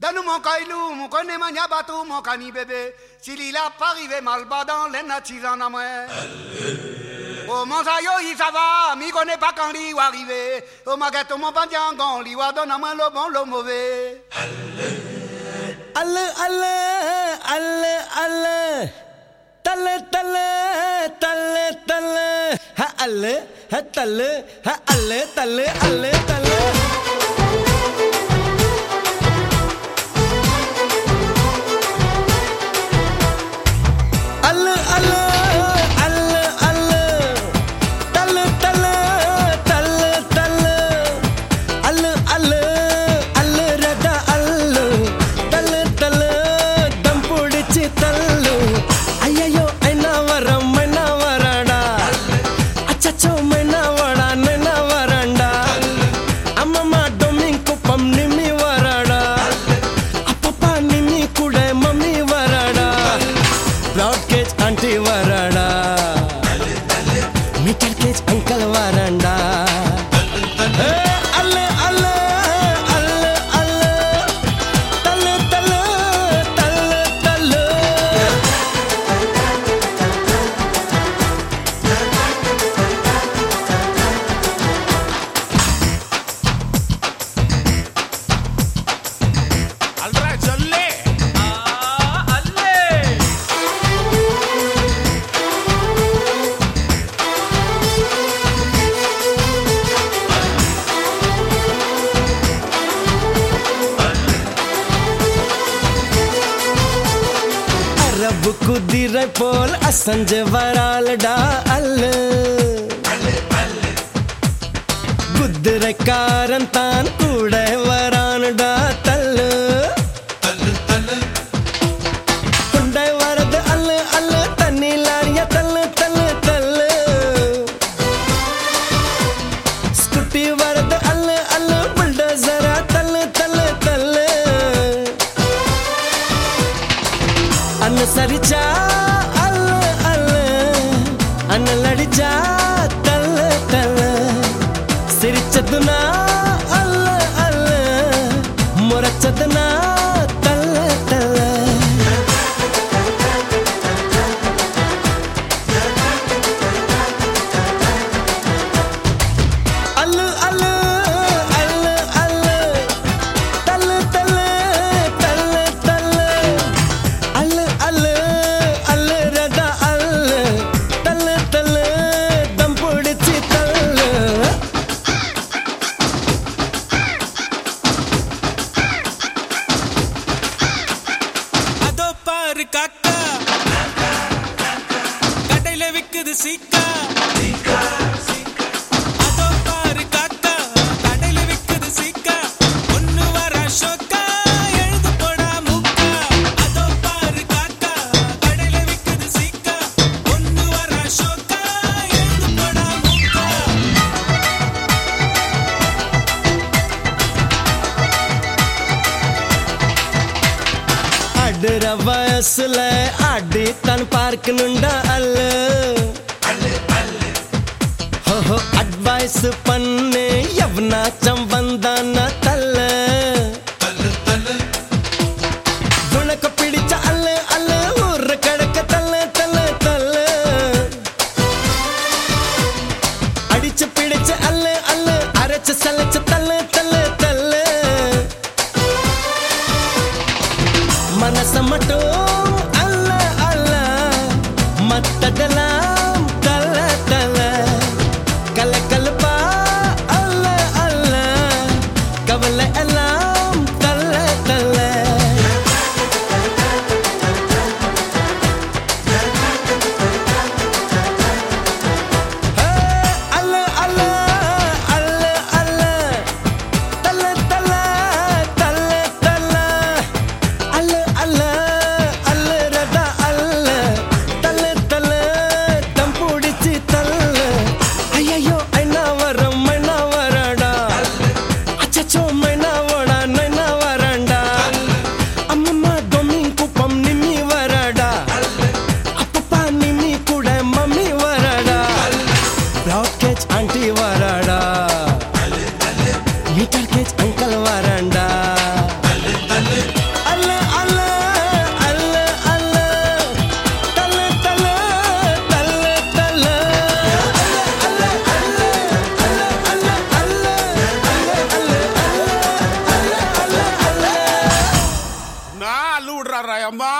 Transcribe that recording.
Danou mon kailou, mon kone mania batou, mon cani bébé. S'il a pas arrivé mal bas dans les natis en amoué. Oh mon sayo, il ça va, mi connaît pas quand l'y ou arrivé. Oh ma gâteau, mon pandian, quand l'y ou donne à moi le bon, le mauvais. Allez, allez, allez, allez. Talle, talle, talle, talle. Ha, allez, ha, talle, ha, allez, talle, allez, talle. குதிரை போல் அசஞ்சு வராலடா அல்லு. குதிரைக்காரன் தான் கூட அண்ணல் அடிச்சா தள்ள தள்ள. சிரிச்சதுனா அல்ல அல்ல. முறைச்சதுனா அதோ பாரு காக்கா. கடையில விக்குது சீக்கா. பஸ்ல அடி தான் பார்க்கணுண்டா அல்லு. ஹோஹோ அட்வைஸ் பண்ணு எவனாச்சும் வந்தானா தள்ள. உனக்கு பிடிச்ச அல்லு அல்லு ஊர்ற கடக்க தள்ள தள்ள தள்ள. அடிச்சு பிடிச்சு அல்லு அரைச்சு சலைச்சு Tatala டான்ஸ் அங்கிள் வரண்டா அல்ல அல்ல அல்ல அல்ல தல்ல அம்மா